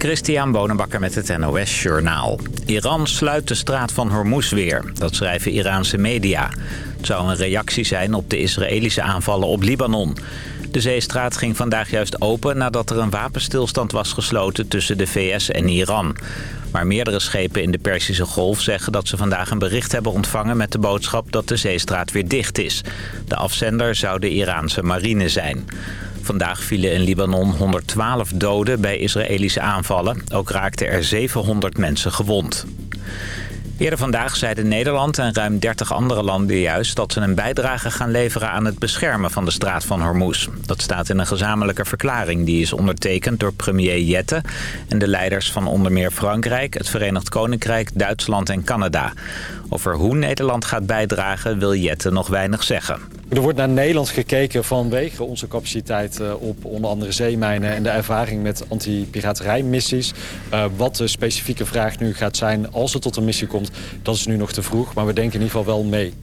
Christian Bonenbakker met het NOS Journaal. Iran sluit de straat van Hormuz weer. Dat schrijven Iraanse media. Het zou een reactie zijn op de Israëlische aanvallen op Libanon. De zeestraat ging vandaag juist open nadat er een wapenstilstand was gesloten tussen de VS en Iran. Maar meerdere schepen in de Perzische Golf zeggen dat ze vandaag een bericht hebben ontvangen met de boodschap dat de zeestraat weer dicht is. De afzender zou de Iraanse marine zijn. Vandaag vielen in Libanon 112 doden bij Israëlische aanvallen. Ook raakten er 700 mensen gewond. Eerder vandaag zeiden Nederland en ruim 30 andere landen juist... dat ze een bijdrage gaan leveren aan het beschermen van de straat van Hormuz. Dat staat in een gezamenlijke verklaring die is ondertekend door premier Jette... en de leiders van onder meer Frankrijk, het Verenigd Koninkrijk, Duitsland en Canada. Over hoe Nederland gaat bijdragen wil Jette nog weinig zeggen. Er wordt naar Nederland gekeken vanwege onze capaciteit eh, op onder andere zeemijnen... en de ervaring met anti-piraterijmissies. Uh, wat de specifieke vraag nu gaat zijn als het tot een missie komt, dat is nu nog te vroeg. Maar we denken in ieder geval wel mee.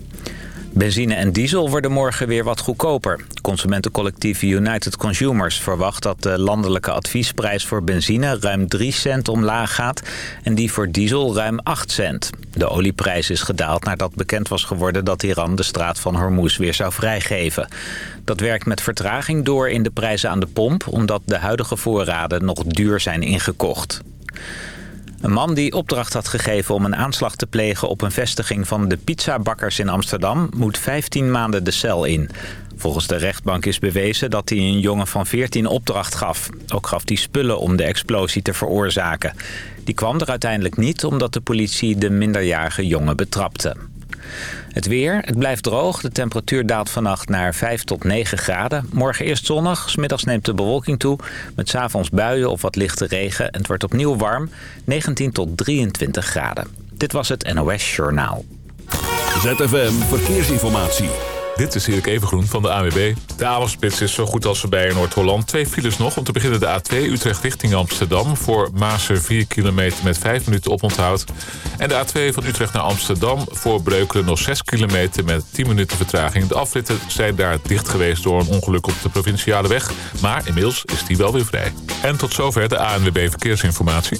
Benzine en diesel worden morgen weer wat goedkoper. Consumentencollectief United Consumers verwacht dat de landelijke adviesprijs voor benzine ruim 3 cent omlaag gaat en die voor diesel ruim 8 cent. De olieprijs is gedaald nadat bekend was geworden dat Iran de straat van Hormuz weer zou vrijgeven. Dat werkt met vertraging door in de prijzen aan de pomp omdat de huidige voorraden nog duur zijn ingekocht. Een man die opdracht had gegeven om een aanslag te plegen op een vestiging van de pizzabakkers in Amsterdam moet 15 maanden de cel in. Volgens de rechtbank is bewezen dat hij een jongen van 14 opdracht gaf. Ook gaf hij spullen om de explosie te veroorzaken. Die kwam er uiteindelijk niet omdat de politie de minderjarige jongen betrapte. Het weer, het blijft droog. De temperatuur daalt vannacht naar 5 tot 9 graden. Morgen eerst zonnig, smiddags neemt de bewolking toe. Met s'avonds buien of wat lichte regen. Het wordt opnieuw warm, 19 tot 23 graden. Dit was het NOS Journaal. ZFM Verkeersinformatie. Dit is Erik Evengroen van de AWB. De avondspits is zo goed als voorbij in Noord-Holland. Twee files nog. Om te beginnen de A2 Utrecht richting Amsterdam. Voor Maaser 4 kilometer met 5 minuten oponthoud. En de A2 van Utrecht naar Amsterdam. Voor Breukelen nog 6 kilometer met 10 minuten vertraging. De afritten zijn daar dicht geweest door een ongeluk op de provinciale weg. Maar inmiddels is die wel weer vrij. En tot zover de ANWB Verkeersinformatie.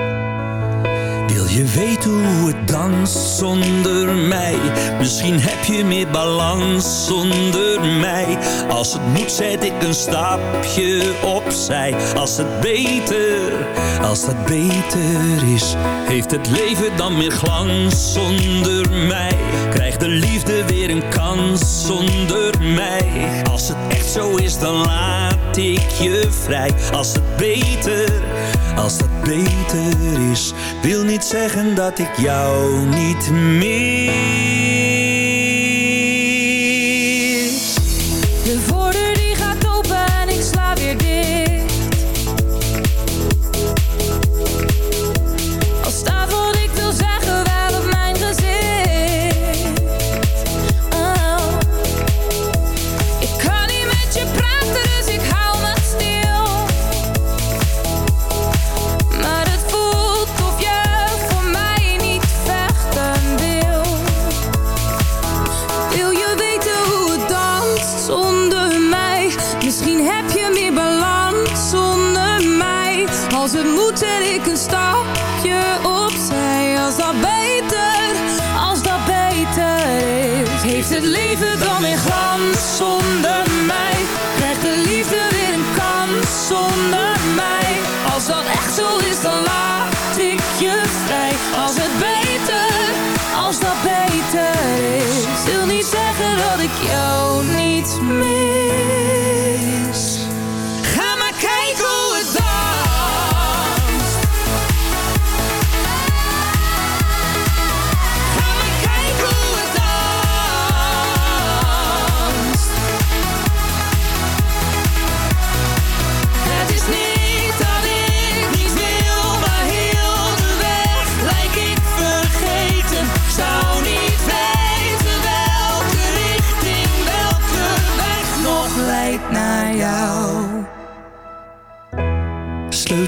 Je weten hoe het danst zonder mij? Misschien heb je meer balans zonder mij. Als het moet zet ik een stapje opzij. Als het beter, als het beter is. Heeft het leven dan meer glans zonder mij? Krijgt de liefde weer een kans zonder mij? Als het echt zo is dan laat ik je vrij. Als het beter als dat beter is Wil niet zeggen dat ik jou niet mis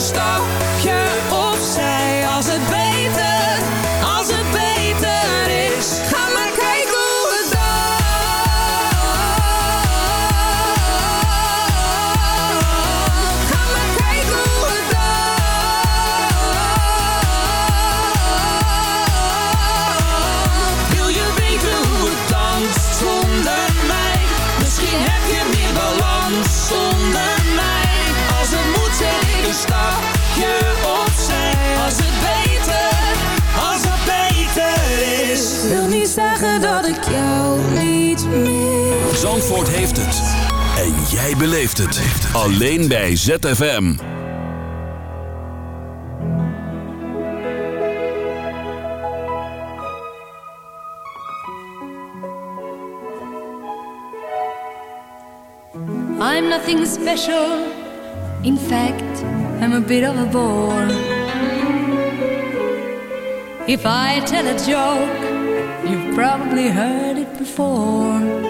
stop, yeah Zandvoort heeft het. En jij beleeft het. Alleen bij ZFM. I'm nothing special. In fact, I'm a bit of a bore. If I tell a joke, you've probably heard it before.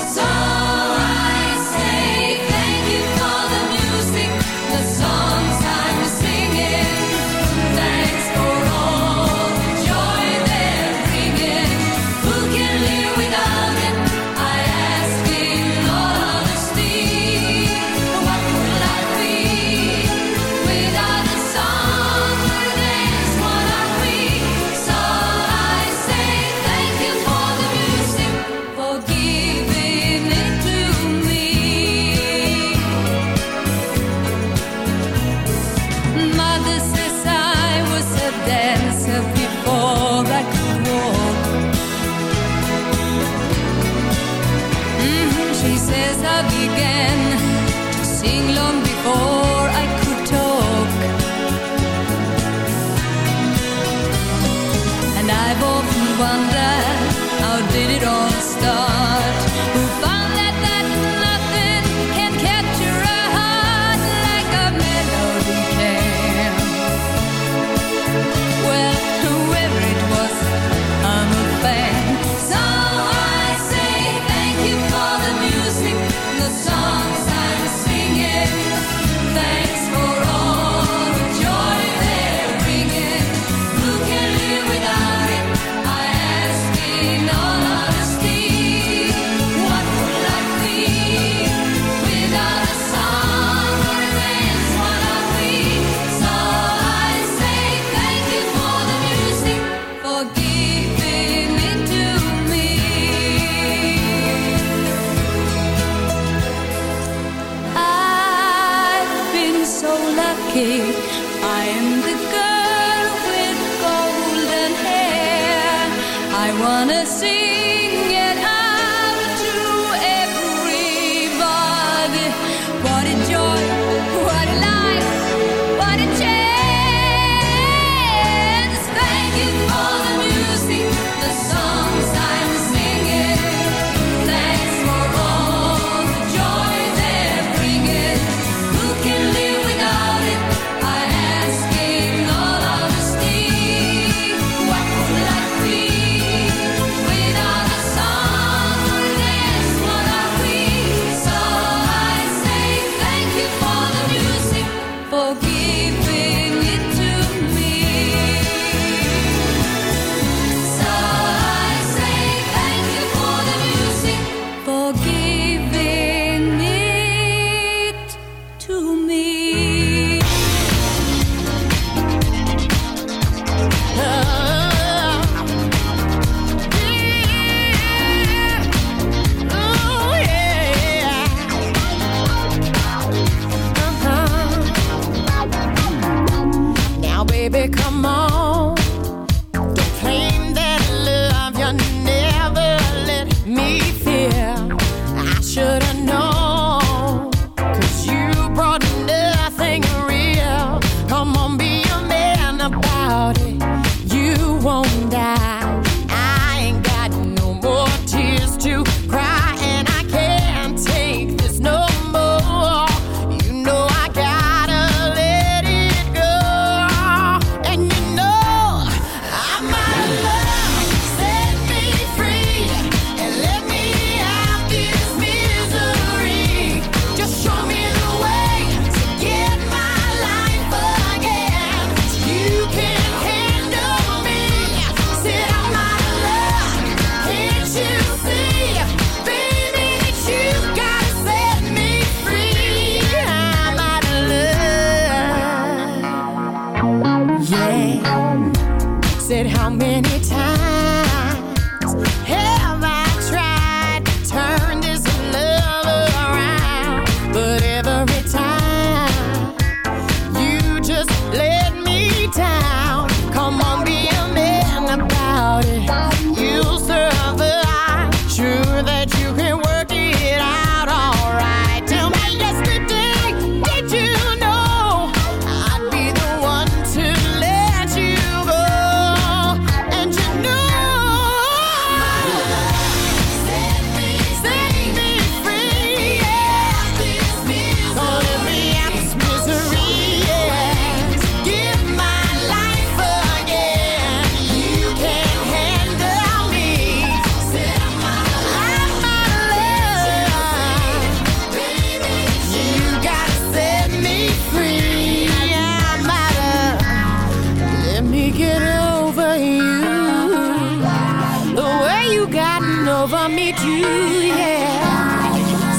over me too, yeah.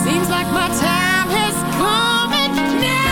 Seems like my time has come and now.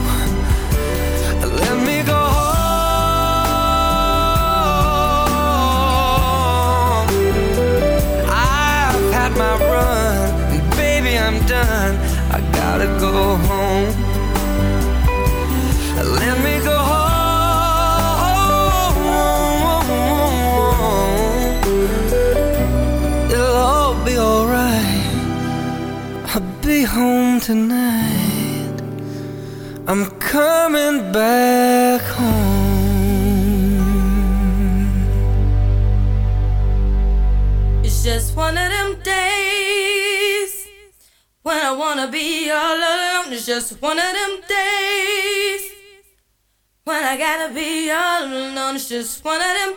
home tonight. I'm coming back home. It's just one of them days when I wanna be all alone. It's just one of them days when I gotta be all alone. It's just one of them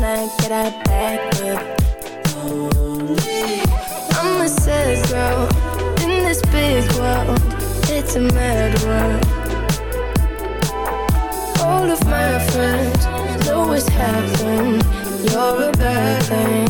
tryna get her back up I'm a sad girl in this big world It's a mad world. All of my friends always what's them You're a bad thing.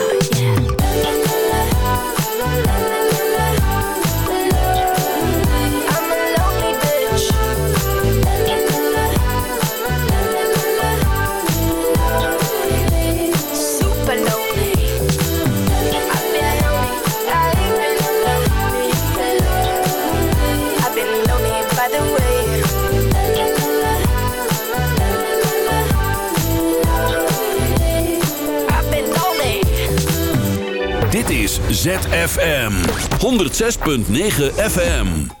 ZFM. 106.9 FM